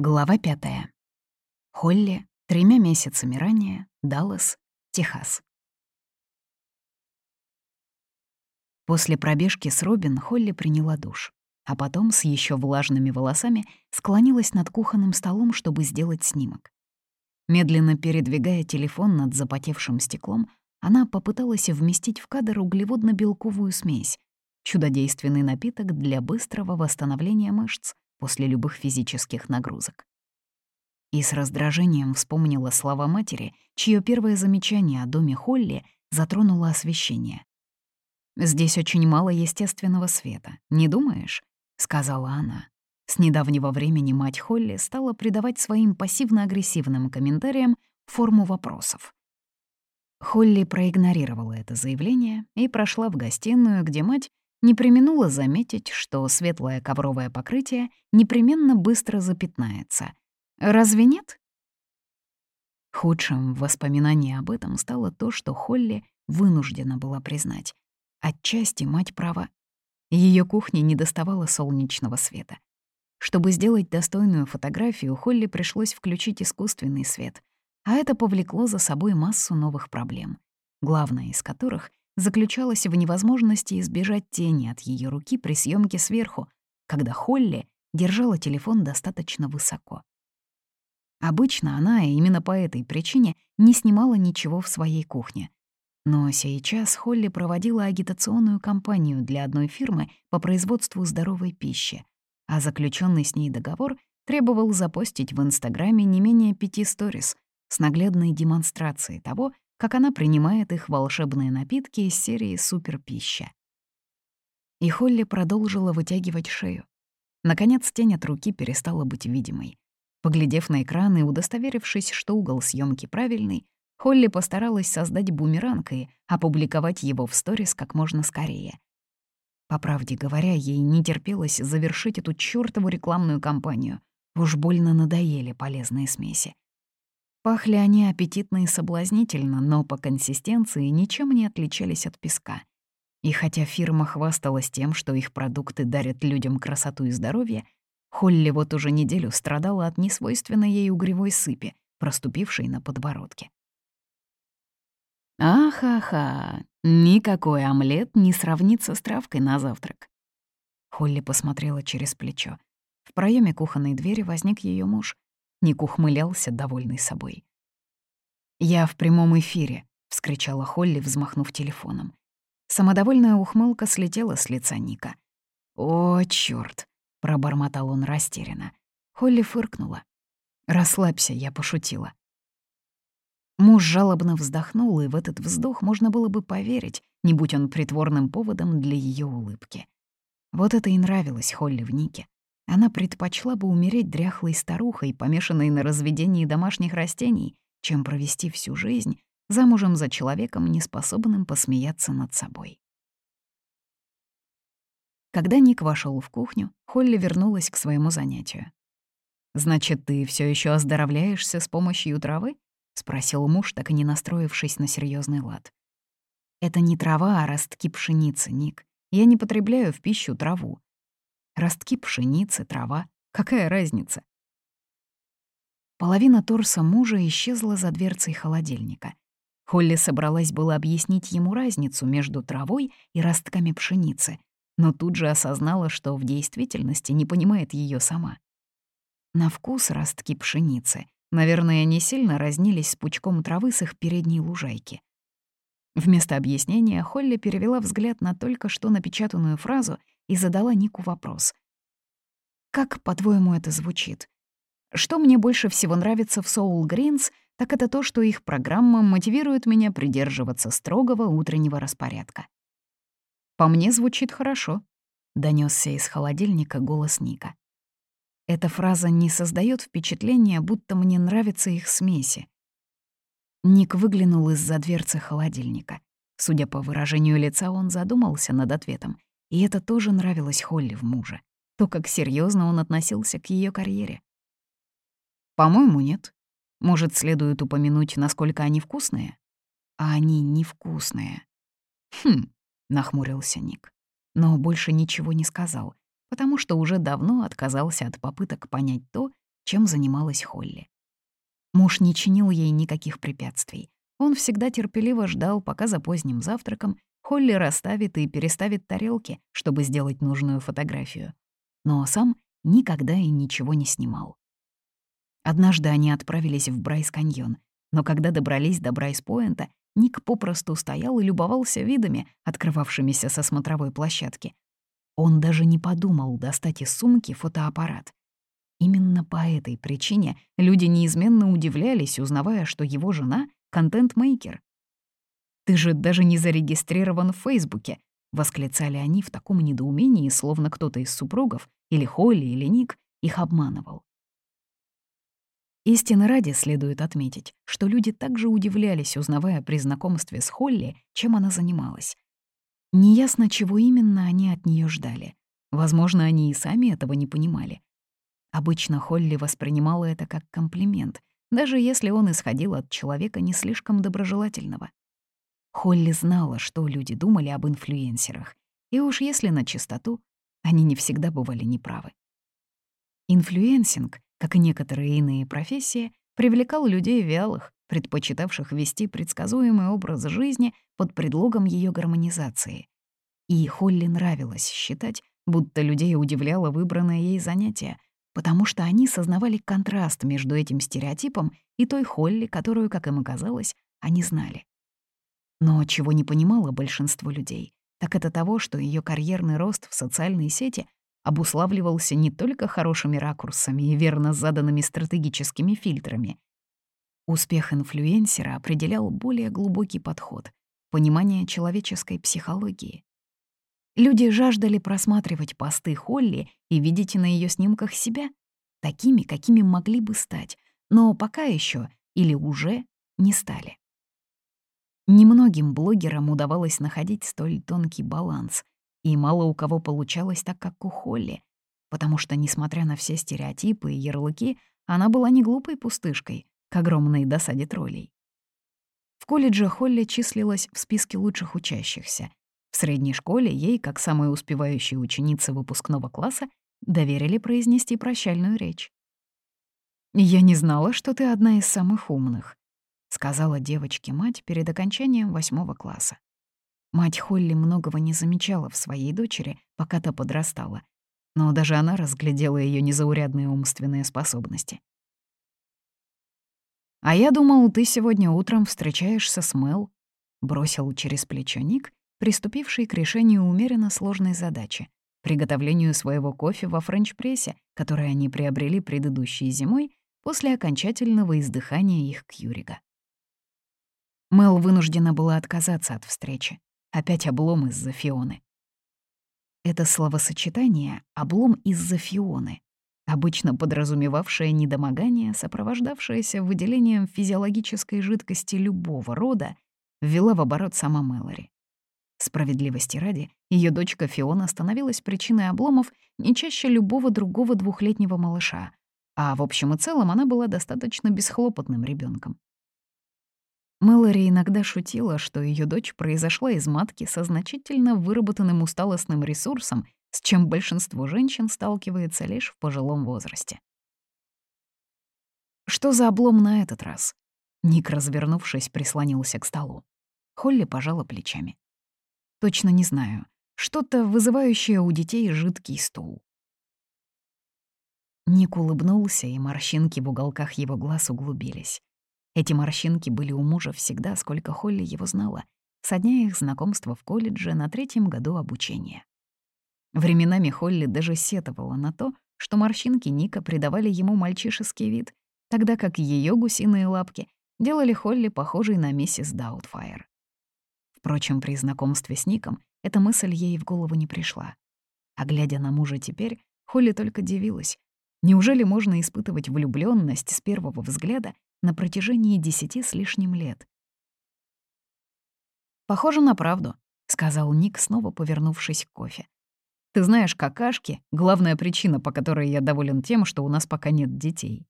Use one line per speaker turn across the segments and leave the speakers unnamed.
Глава пятая. Холли, тремя месяцами ранее, Даллас, Техас. После пробежки с Робин Холли приняла душ, а потом с еще влажными волосами склонилась над кухонным столом, чтобы сделать снимок. Медленно передвигая телефон над запотевшим стеклом, она попыталась вместить в кадр углеводно-белковую смесь, чудодейственный напиток для быстрого восстановления мышц после любых физических нагрузок. И с раздражением вспомнила слова матери, чье первое замечание о доме Холли затронуло освещение. «Здесь очень мало естественного света, не думаешь?» — сказала она. С недавнего времени мать Холли стала придавать своим пассивно-агрессивным комментариям форму вопросов. Холли проигнорировала это заявление и прошла в гостиную, где мать не применула заметить, что светлое ковровое покрытие непременно быстро запятнается. Разве нет? Худшим в воспоминании об этом стало то, что Холли вынуждена была признать. Отчасти мать права. Ее кухне не доставало солнечного света. Чтобы сделать достойную фотографию, Холли пришлось включить искусственный свет, а это повлекло за собой массу новых проблем, главная из которых заключалась в невозможности избежать тени от ее руки при съемке сверху, когда Холли держала телефон достаточно высоко. Обычно она, именно по этой причине, не снимала ничего в своей кухне. Но сейчас Холли проводила агитационную кампанию для одной фирмы по производству здоровой пищи, а заключенный с ней договор требовал запостить в Инстаграме не менее пяти сторис с наглядной демонстрацией того, как она принимает их волшебные напитки из серии «Суперпища». И Холли продолжила вытягивать шею. Наконец, тень от руки перестала быть видимой. Поглядев на экран и удостоверившись, что угол съемки правильный, Холли постаралась создать бумеранг и опубликовать его в сторис как можно скорее. По правде говоря, ей не терпелось завершить эту чёртову рекламную кампанию. Уж больно надоели полезные смеси. Пахли они аппетитно и соблазнительно, но по консистенции ничем не отличались от песка. И хотя фирма хвасталась тем, что их продукты дарят людям красоту и здоровье, Холли вот уже неделю страдала от несвойственной ей угревой сыпи, проступившей на подбородке. «Ах-ха-ха, никакой омлет не сравнится с травкой на завтрак». Холли посмотрела через плечо. В проеме кухонной двери возник ее муж — Ник ухмылялся, довольный собой. «Я в прямом эфире», — вскричала Холли, взмахнув телефоном. Самодовольная ухмылка слетела с лица Ника. «О, чёрт!» — пробормотал он растерянно. Холли фыркнула. «Расслабься, я пошутила». Муж жалобно вздохнул, и в этот вздох можно было бы поверить, не будь он притворным поводом для ее улыбки. Вот это и нравилось Холли в Нике. Она предпочла бы умереть дряхлой старухой, помешанной на разведении домашних растений, чем провести всю жизнь замужем за человеком, неспособным посмеяться над собой. Когда Ник вошел в кухню, Холли вернулась к своему занятию. «Значит, ты все еще оздоровляешься с помощью травы?» — спросил муж, так и не настроившись на серьезный лад. «Это не трава, а ростки пшеницы, Ник. Я не потребляю в пищу траву. Ростки пшеницы, трава. Какая разница? Половина торса мужа исчезла за дверцей холодильника. Холли собралась было объяснить ему разницу между травой и ростками пшеницы, но тут же осознала, что в действительности не понимает ее сама. На вкус ростки пшеницы, наверное, не сильно разнились с пучком травы с их передней лужайки. Вместо объяснения Холли перевела взгляд на только что напечатанную фразу и задала Нику вопрос. «Как, по-твоему, это звучит? Что мне больше всего нравится в Soul Greens, так это то, что их программа мотивирует меня придерживаться строгого утреннего распорядка». «По мне звучит хорошо», — донесся из холодильника голос Ника. Эта фраза не создает впечатления, будто мне нравятся их смеси. Ник выглянул из-за дверцы холодильника. Судя по выражению лица, он задумался над ответом и это тоже нравилось Холли в муже. То, как серьезно он относился к ее карьере. По-моему, нет. Может, следует упомянуть, насколько они вкусные? А они невкусные. Хм, нахмурился Ник. Но больше ничего не сказал, потому что уже давно отказался от попыток понять то, чем занималась Холли. Муж не чинил ей никаких препятствий. Он всегда терпеливо ждал, пока за поздним завтраком Холли расставит и переставит тарелки, чтобы сделать нужную фотографию. Но сам никогда и ничего не снимал. Однажды они отправились в Брайс-каньон, но когда добрались до Брайс-Пойнта, Ник попросту стоял и любовался видами, открывавшимися со смотровой площадки. Он даже не подумал достать из сумки фотоаппарат. Именно по этой причине люди неизменно удивлялись, узнавая, что его жена — контент-мейкер. «Ты же даже не зарегистрирован в Фейсбуке», — восклицали они в таком недоумении, словно кто-то из супругов, или Холли, или Ник, их обманывал. Истины ради следует отметить, что люди также удивлялись, узнавая при знакомстве с Холли, чем она занималась. Неясно, чего именно они от нее ждали. Возможно, они и сами этого не понимали. Обычно Холли воспринимала это как комплимент, даже если он исходил от человека не слишком доброжелательного. Холли знала, что люди думали об инфлюенсерах, и уж если начистоту, они не всегда бывали неправы. Инфлюенсинг, как и некоторые иные профессии, привлекал людей вялых, предпочитавших вести предсказуемый образ жизни под предлогом ее гармонизации. И Холли нравилось считать, будто людей удивляло выбранное ей занятие, потому что они сознавали контраст между этим стереотипом и той Холли, которую, как им оказалось, они знали. Но чего не понимало большинство людей, так это того, что ее карьерный рост в социальной сети обуславливался не только хорошими ракурсами и верно заданными стратегическими фильтрами. Успех инфлюенсера определял более глубокий подход — понимание человеческой психологии. Люди жаждали просматривать посты Холли и видеть на ее снимках себя, такими, какими могли бы стать, но пока еще или уже не стали. Немногим блогерам удавалось находить столь тонкий баланс, и мало у кого получалось так, как у Холли, потому что, несмотря на все стереотипы и ярлыки, она была не глупой пустышкой, к огромной досаде троллей. В колледже Холли числилась в списке лучших учащихся. В средней школе ей, как самой успевающей ученице выпускного класса, доверили произнести прощальную речь. «Я не знала, что ты одна из самых умных», — сказала девочке мать перед окончанием восьмого класса. Мать Холли многого не замечала в своей дочери, пока та подрастала, но даже она разглядела ее незаурядные умственные способности. «А я думал, ты сегодня утром встречаешься с Мэл», — бросил через плечо Ник, приступивший к решению умеренно сложной задачи — приготовлению своего кофе во френч-прессе, который они приобрели предыдущей зимой после окончательного издыхания их Кьюрига. Мэл вынуждена была отказаться от встречи. Опять облом из-за Фионы. Это словосочетание «облом из-за Фионы», обычно подразумевавшее недомогание, сопровождавшееся выделением физиологической жидкости любого рода, ввела в оборот сама Мэлори. Справедливости ради, ее дочка Фиона становилась причиной обломов не чаще любого другого двухлетнего малыша, а в общем и целом она была достаточно бесхлопотным ребенком. Мэлори иногда шутила, что ее дочь произошла из матки со значительно выработанным усталостным ресурсом, с чем большинство женщин сталкивается лишь в пожилом возрасте. «Что за облом на этот раз?» Ник, развернувшись, прислонился к столу. Холли пожала плечами. «Точно не знаю. Что-то вызывающее у детей жидкий стул». Ник улыбнулся, и морщинки в уголках его глаз углубились. Эти морщинки были у мужа всегда, сколько Холли его знала, со дня их знакомства в колледже на третьем году обучения. Временами Холли даже сетовала на то, что морщинки Ника придавали ему мальчишеский вид, тогда как ее гусиные лапки делали Холли похожей на миссис Даутфайр. Впрочем, при знакомстве с Ником эта мысль ей в голову не пришла. А глядя на мужа теперь, Холли только дивилась. Неужели можно испытывать влюбленность с первого взгляда на протяжении десяти с лишним лет. «Похоже на правду», — сказал Ник, снова повернувшись к кофе. «Ты знаешь, какашки — главная причина, по которой я доволен тем, что у нас пока нет детей».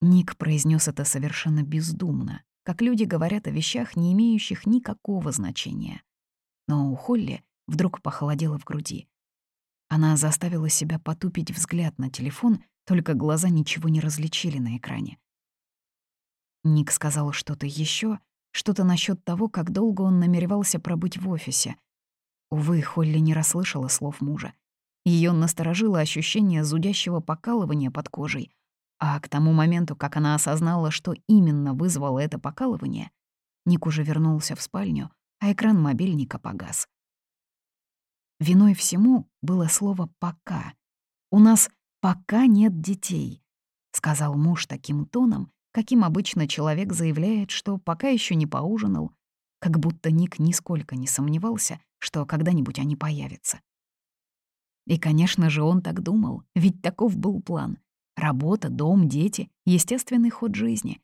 Ник произнес это совершенно бездумно, как люди говорят о вещах, не имеющих никакого значения. Но у Холли вдруг похолодело в груди. Она заставила себя потупить взгляд на телефон, только глаза ничего не различили на экране. Ник сказал что-то еще, что-то насчет того, как долго он намеревался пробыть в офисе. Увы, Холли не расслышала слов мужа. Ее насторожило ощущение зудящего покалывания под кожей, а к тому моменту, как она осознала, что именно вызвало это покалывание, Ник уже вернулся в спальню, а экран мобильника погас. Виной всему было слово «пока». «У нас пока нет детей», — сказал муж таким тоном, каким обычно человек заявляет, что пока еще не поужинал, как будто Ник нисколько не сомневался, что когда-нибудь они появятся. И, конечно же, он так думал, ведь таков был план. Работа, дом, дети — естественный ход жизни.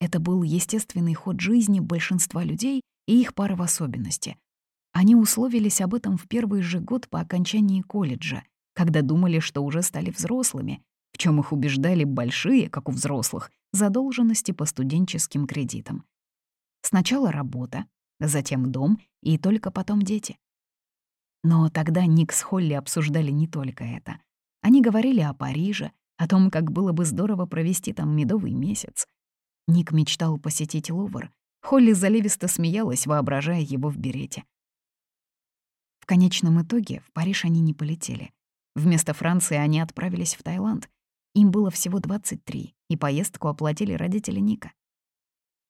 Это был естественный ход жизни большинства людей и их пары в особенности. Они условились об этом в первый же год по окончании колледжа, когда думали, что уже стали взрослыми, в чем их убеждали большие, как у взрослых, задолженности по студенческим кредитам. Сначала работа, затем дом и только потом дети. Но тогда Ник с Холли обсуждали не только это. Они говорили о Париже, о том, как было бы здорово провести там медовый месяц. Ник мечтал посетить Лувр. Холли заливисто смеялась, воображая его в берете. В конечном итоге в Париж они не полетели. Вместо Франции они отправились в Таиланд. Им было всего 23, и поездку оплатили родители Ника.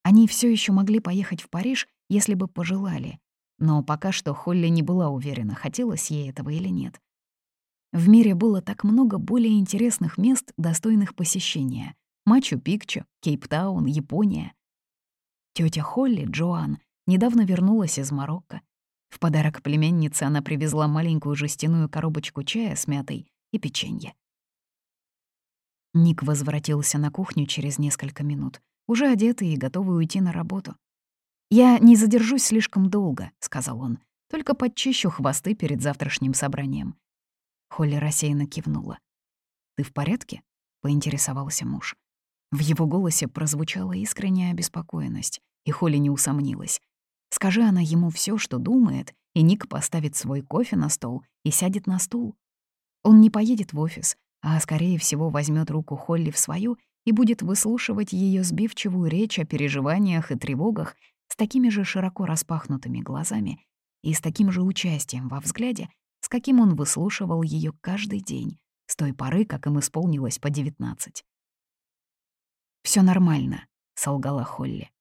Они все еще могли поехать в Париж, если бы пожелали, но пока что Холли не была уверена, хотелось ей этого или нет. В мире было так много более интересных мест, достойных посещения. Мачу-Пикчу, Кейптаун, Япония. Тётя Холли, Джоан, недавно вернулась из Марокко. В подарок племяннице она привезла маленькую жестяную коробочку чая с мятой и печенье. Ник возвратился на кухню через несколько минут, уже одетый и готовый уйти на работу. «Я не задержусь слишком долго», — сказал он, «только подчищу хвосты перед завтрашним собранием». Холли рассеянно кивнула. «Ты в порядке?» — поинтересовался муж. В его голосе прозвучала искренняя обеспокоенность, и Холли не усомнилась. Скажи она ему все, что думает, и Ник поставит свой кофе на стол и сядет на стул. Он не поедет в офис, а, скорее всего, возьмет руку Холли в свою и будет выслушивать ее сбивчивую речь о переживаниях и тревогах, с такими же широко распахнутыми глазами и с таким же участием во взгляде, с каким он выслушивал ее каждый день, с той поры, как им исполнилось по девятнадцать. Все нормально», — солгала Холли.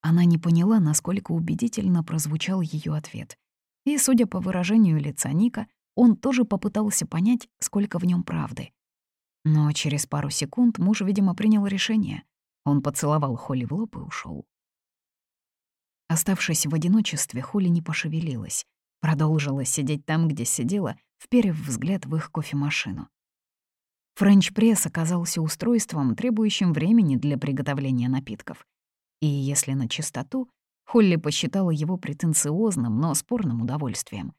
Она не поняла, насколько убедительно прозвучал ее ответ. И, судя по выражению лица Ника, он тоже попытался понять, сколько в нем правды. Но через пару секунд муж, видимо, принял решение. Он поцеловал Холли в лоб и ушел. Оставшись в одиночестве, Хули не пошевелилась. Продолжила сидеть там, где сидела, вперев взгляд в их кофемашину. Френч-пресс оказался устройством, требующим времени для приготовления напитков. И если на чистоту, Холли посчитала его претенциозным, но спорным удовольствием.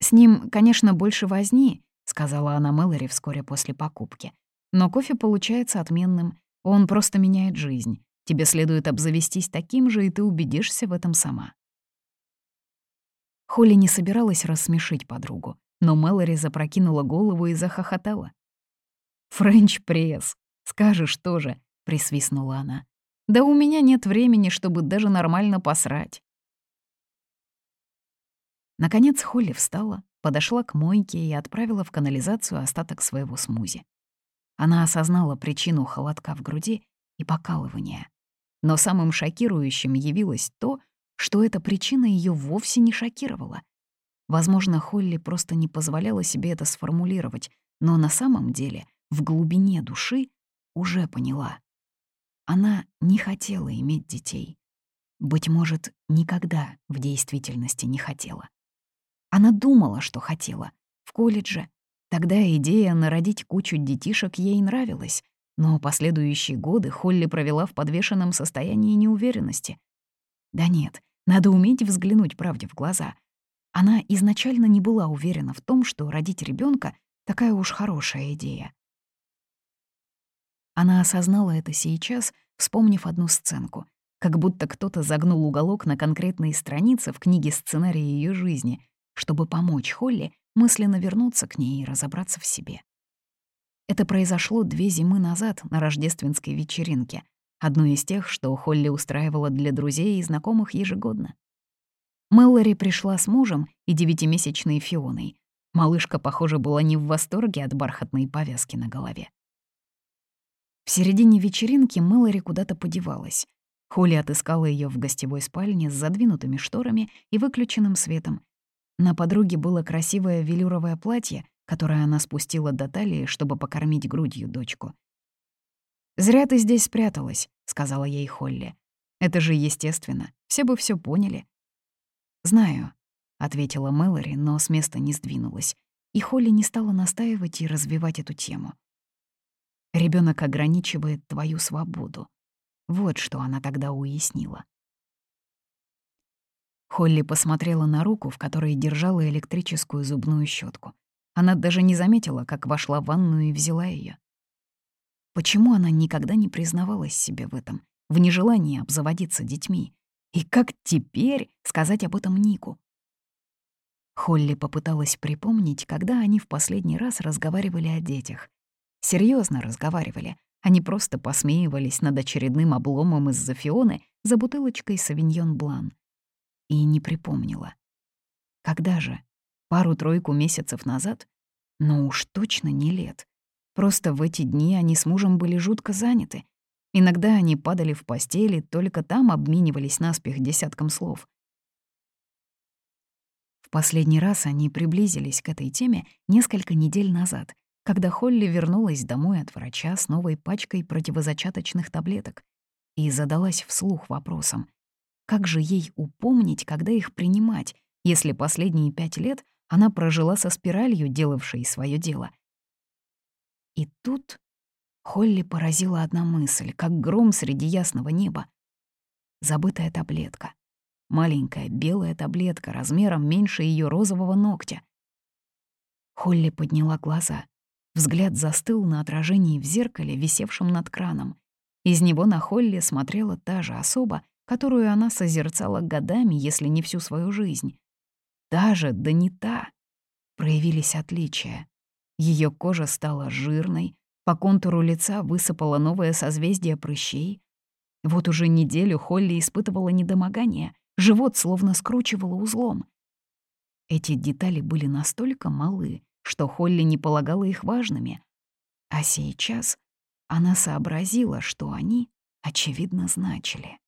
«С ним, конечно, больше возни», — сказала она Мэлори вскоре после покупки. «Но кофе получается отменным, он просто меняет жизнь. Тебе следует обзавестись таким же, и ты убедишься в этом сама. Холли не собиралась рассмешить подругу, но Мэлори запрокинула голову и захохотала. «Френч пресс, скажешь тоже», — присвистнула она. «Да у меня нет времени, чтобы даже нормально посрать». Наконец Холли встала, подошла к мойке и отправила в канализацию остаток своего смузи. Она осознала причину холодка в груди и покалывания. Но самым шокирующим явилось то, что эта причина ее вовсе не шокировала. Возможно, Холли просто не позволяла себе это сформулировать, но на самом деле в глубине души уже поняла. Она не хотела иметь детей. Быть может, никогда в действительности не хотела. Она думала, что хотела. В колледже. Тогда идея народить кучу детишек ей нравилась, но последующие годы Холли провела в подвешенном состоянии неуверенности. Да нет, надо уметь взглянуть правде в глаза. Она изначально не была уверена в том, что родить ребенка такая уж хорошая идея. Она осознала это сейчас, вспомнив одну сценку, как будто кто-то загнул уголок на конкретной странице в книге сценария ее жизни, чтобы помочь Холли мысленно вернуться к ней и разобраться в себе. Это произошло две зимы назад на рождественской вечеринке, одной из тех, что Холли устраивала для друзей и знакомых ежегодно. Мэллори пришла с мужем и девятимесячной Фионой. Малышка, похоже, была не в восторге от бархатной повязки на голове. В середине вечеринки Мэлори куда-то подевалась. Холли отыскала ее в гостевой спальне с задвинутыми шторами и выключенным светом. На подруге было красивое велюровое платье, которое она спустила до талии, чтобы покормить грудью дочку. «Зря ты здесь спряталась», — сказала ей Холли. «Это же естественно, все бы все поняли». «Знаю», — ответила Мэлори, но с места не сдвинулась, и Холли не стала настаивать и развивать эту тему. Ребенок ограничивает твою свободу. Вот что она тогда уяснила. Холли посмотрела на руку, в которой держала электрическую зубную щетку. Она даже не заметила, как вошла в ванную и взяла ее. Почему она никогда не признавалась себе в этом, в нежелании обзаводиться детьми? И как теперь сказать об этом Нику? Холли попыталась припомнить, когда они в последний раз разговаривали о детях. Серьезно разговаривали, они просто посмеивались над очередным обломом из-за Фионы за бутылочкой «Савиньон Блан». И не припомнила. Когда же? Пару-тройку месяцев назад? Ну уж точно не лет. Просто в эти дни они с мужем были жутко заняты. Иногда они падали в постели, только там обменивались наспех десятком слов. В последний раз они приблизились к этой теме несколько недель назад, когда Холли вернулась домой от врача с новой пачкой противозачаточных таблеток и задалась вслух вопросом, как же ей упомнить, когда их принимать, если последние пять лет она прожила со спиралью, делавшей свое дело — и тут Холли поразила одна мысль, как гром среди ясного неба. Забытая таблетка. Маленькая белая таблетка размером меньше ее розового ногтя. Холли подняла глаза. Взгляд застыл на отражении в зеркале, висевшем над краном. Из него на Холли смотрела та же особа, которую она созерцала годами, если не всю свою жизнь. Та же, да не та. Проявились отличия. Ее кожа стала жирной, по контуру лица высыпало новое созвездие прыщей. Вот уже неделю Холли испытывала недомогание, живот словно скручивало узлом. Эти детали были настолько малы, что Холли не полагала их важными. А сейчас она сообразила, что они, очевидно, значили.